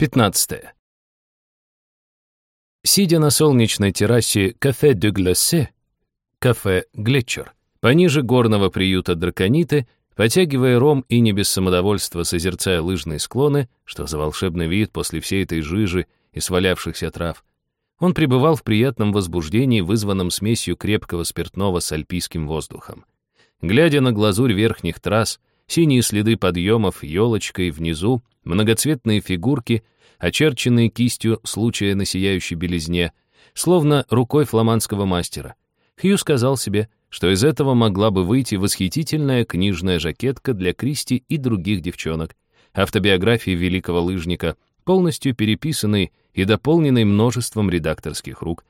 15. Сидя на солнечной террасе кафе «Дю Глассе», кафе «Глетчер», пониже горного приюта Дракониты, потягивая ром и не без самодовольства созерцая лыжные склоны, что за волшебный вид после всей этой жижи и свалявшихся трав, он пребывал в приятном возбуждении, вызванном смесью крепкого спиртного с альпийским воздухом. Глядя на глазурь верхних трасс, синие следы подъемов елочкой внизу, многоцветные фигурки, очерченные кистью случая на сияющей белизне, словно рукой фламандского мастера. Хью сказал себе, что из этого могла бы выйти восхитительная книжная жакетка для Кристи и других девчонок, автобиографии великого лыжника, полностью переписанной и дополненной множеством редакторских рук,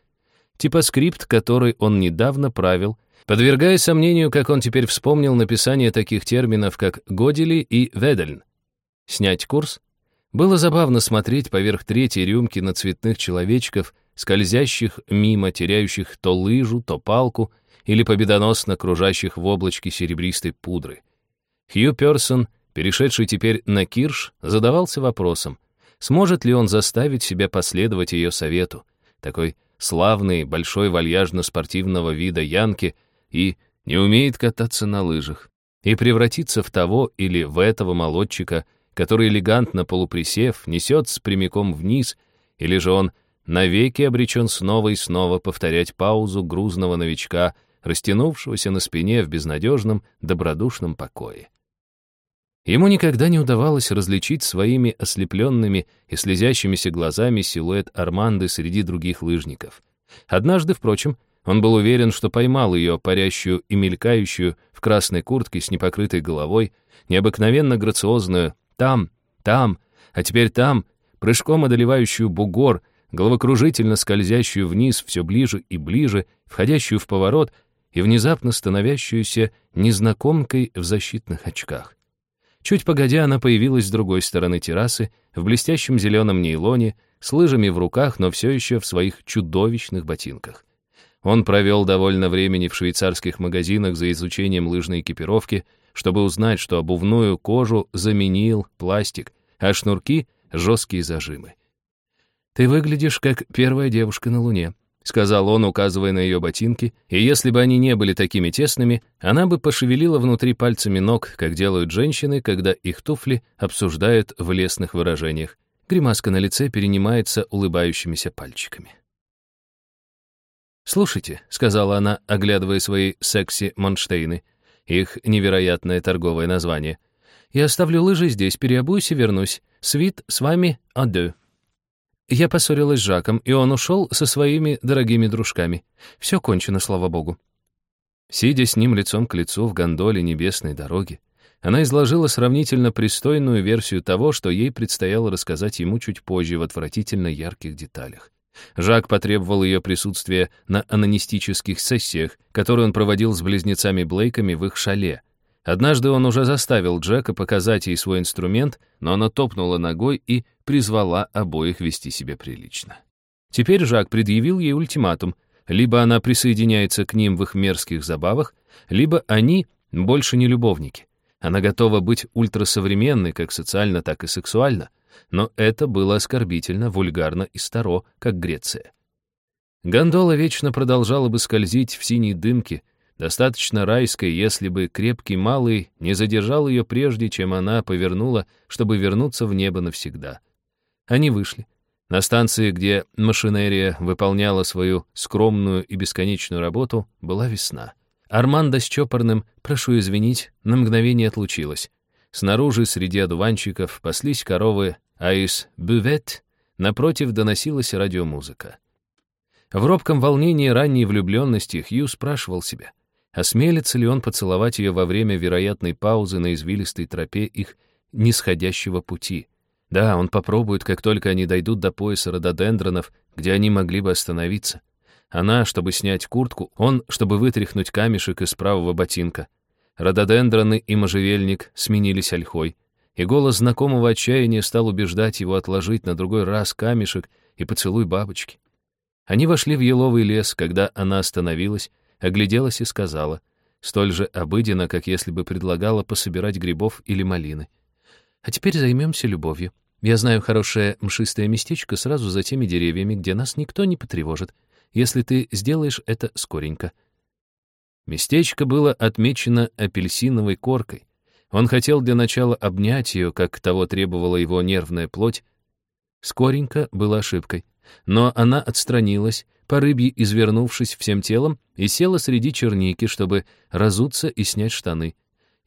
типа скрипт, который он недавно правил, подвергая сомнению, как он теперь вспомнил написание таких терминов, как «годили» и «ведельн». Снять курс? Было забавно смотреть поверх третьей рюмки на цветных человечков, скользящих мимо, теряющих то лыжу, то палку, или победоносно кружащих в облачке серебристой пудры. Хью Персон, перешедший теперь на Кирш, задавался вопросом, сможет ли он заставить себя последовать ее совету, такой славный, большой вальяжно-спортивного вида Янки — и не умеет кататься на лыжах, и превратиться в того или в этого молодчика, который элегантно полуприсев несется прямиком вниз, или же он навеки обречен снова и снова повторять паузу грузного новичка, растянувшегося на спине в безнадежном, добродушном покое. Ему никогда не удавалось различить своими ослепленными и слезящимися глазами силуэт Арманды среди других лыжников. Однажды, впрочем, он был уверен, что поймал ее, парящую и мелькающую в красной куртке с непокрытой головой, необыкновенно грациозную, там, там, а теперь там, прыжком одолевающую бугор, головокружительно скользящую вниз все ближе и ближе, входящую в поворот и внезапно становящуюся незнакомкой в защитных очках. Чуть погодя, она появилась с другой стороны террасы, в блестящем зеленом нейлоне, с лыжами в руках, но все еще в своих чудовищных ботинках. Он провел довольно времени в швейцарских магазинах за изучением лыжной экипировки, чтобы узнать, что обувную кожу заменил пластик, а шнурки — жесткие зажимы. «Ты выглядишь как первая девушка на Луне», — сказал он, указывая на ее ботинки, и если бы они не были такими тесными, она бы пошевелила внутри пальцами ног, как делают женщины, когда их туфли обсуждают в лесных выражениях. Гримаска на лице перенимается улыбающимися пальчиками. «Слушайте», — сказала она, оглядывая свои секси-монштейны, их невероятное торговое название. «Я оставлю лыжи здесь, переобуюсь и вернусь. Свит с вами адю». Я поссорилась с Жаком, и он ушел со своими дорогими дружками. Все кончено, слава богу. Сидя с ним лицом к лицу в гондоле небесной дороги, она изложила сравнительно пристойную версию того, что ей предстояло рассказать ему чуть позже в отвратительно ярких деталях. Жак потребовал ее присутствия на анонистических сессиях, которые он проводил с близнецами Блейками в их шале. Однажды он уже заставил Джека показать ей свой инструмент, но она топнула ногой и призвала обоих вести себя прилично. Теперь Жак предъявил ей ультиматум. Либо она присоединяется к ним в их мерзких забавах, либо они больше не любовники. Она готова быть ультрасовременной как социально, так и сексуально но это было оскорбительно, вульгарно и старо, как Греция. Гондола вечно продолжала бы скользить в синей дымке, достаточно райской, если бы крепкий малый не задержал ее прежде, чем она повернула, чтобы вернуться в небо навсегда. Они вышли. На станции, где машинерия выполняла свою скромную и бесконечную работу, была весна. Армандо с чопорным «прошу извинить» на мгновение отлучилась. Снаружи, среди одуванчиков, паслись коровы а из «бювет» напротив доносилась радиомузыка. В робком волнении ранней влюбленности Хью спрашивал себя, осмелится ли он поцеловать ее во время вероятной паузы на извилистой тропе их нисходящего пути. Да, он попробует, как только они дойдут до пояса рододендронов, где они могли бы остановиться. Она, чтобы снять куртку, он, чтобы вытряхнуть камешек из правого ботинка. Рододендроны и можжевельник сменились ольхой и голос знакомого отчаяния стал убеждать его отложить на другой раз камешек и поцелуй бабочки. Они вошли в еловый лес, когда она остановилась, огляделась и сказала, столь же обыденно, как если бы предлагала пособирать грибов или малины. «А теперь займемся любовью. Я знаю хорошее мшистое местечко сразу за теми деревьями, где нас никто не потревожит, если ты сделаешь это скоренько». Местечко было отмечено апельсиновой коркой. Он хотел для начала обнять ее, как того требовала его нервная плоть. Скоренько было ошибкой. Но она отстранилась, по рыбье извернувшись всем телом, и села среди черники, чтобы разуться и снять штаны.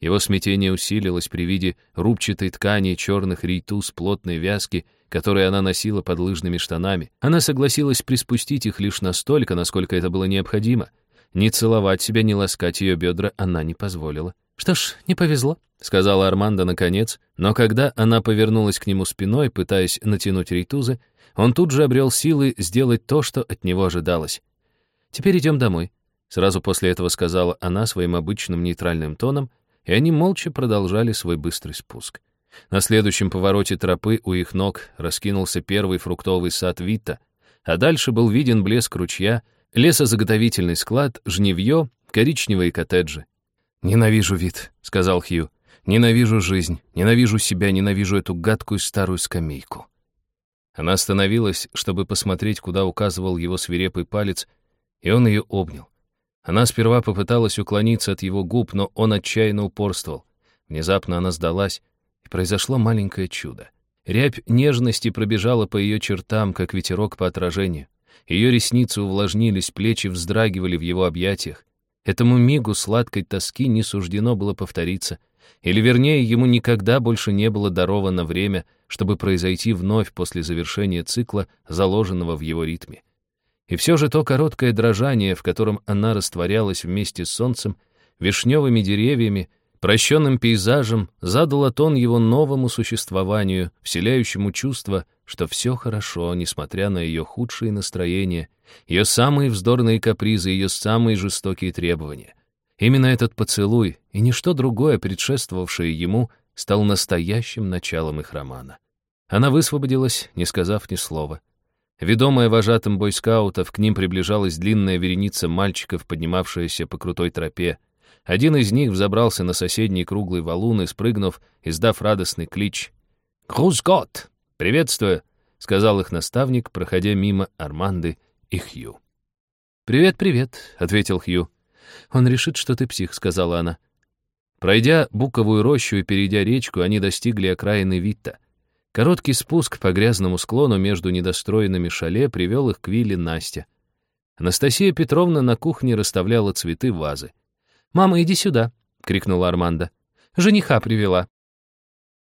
Его смятение усилилось при виде рубчатой ткани черных рейтуз плотной вязки, которые она носила под лыжными штанами. Она согласилась приспустить их лишь настолько, насколько это было необходимо. Ни целовать себя, ни ласкать ее бедра она не позволила. «Что ж, не повезло», — сказала Армандо наконец, но когда она повернулась к нему спиной, пытаясь натянуть рейтузы, он тут же обрел силы сделать то, что от него ожидалось. «Теперь идем домой», — сразу после этого сказала она своим обычным нейтральным тоном — и они молча продолжали свой быстрый спуск. На следующем повороте тропы у их ног раскинулся первый фруктовый сад Вита, а дальше был виден блеск ручья, лесозаготовительный склад, жневье, коричневые коттеджи. «Ненавижу вид», — сказал Хью. «Ненавижу жизнь, ненавижу себя, ненавижу эту гадкую старую скамейку». Она остановилась, чтобы посмотреть, куда указывал его свирепый палец, и он ее обнял. Она сперва попыталась уклониться от его губ, но он отчаянно упорствовал. Внезапно она сдалась, и произошло маленькое чудо. Рябь нежности пробежала по ее чертам, как ветерок по отражению. Ее ресницы увлажнились, плечи вздрагивали в его объятиях. Этому мигу сладкой тоски не суждено было повториться. Или, вернее, ему никогда больше не было даровано время, чтобы произойти вновь после завершения цикла, заложенного в его ритме. И все же то короткое дрожание, в котором она растворялась вместе с солнцем, вишневыми деревьями, прощенным пейзажем, задало тон его новому существованию, вселяющему чувство, что все хорошо, несмотря на ее худшие настроения, ее самые вздорные капризы, ее самые жестокие требования. Именно этот поцелуй и ничто другое, предшествовавшее ему, стал настоящим началом их романа. Она высвободилась, не сказав ни слова — Ведомая вожатым бойскаутов, к ним приближалась длинная вереница мальчиков, поднимавшаяся по крутой тропе. Один из них взобрался на соседний круглый валун и, спрыгнув, издав радостный клич. «Грузгот! Приветствую!» — сказал их наставник, проходя мимо Арманды и Хью. «Привет, привет», — ответил Хью. «Он решит, что ты псих», — сказала она. Пройдя буковую рощу и перейдя речку, они достигли окраины Витта. Короткий спуск по грязному склону между недостроенными шале привел их к вилле Настя. Анастасия Петровна на кухне расставляла цветы в вазы. «Мама, иди сюда!» — крикнула Арманда. «Жениха привела!»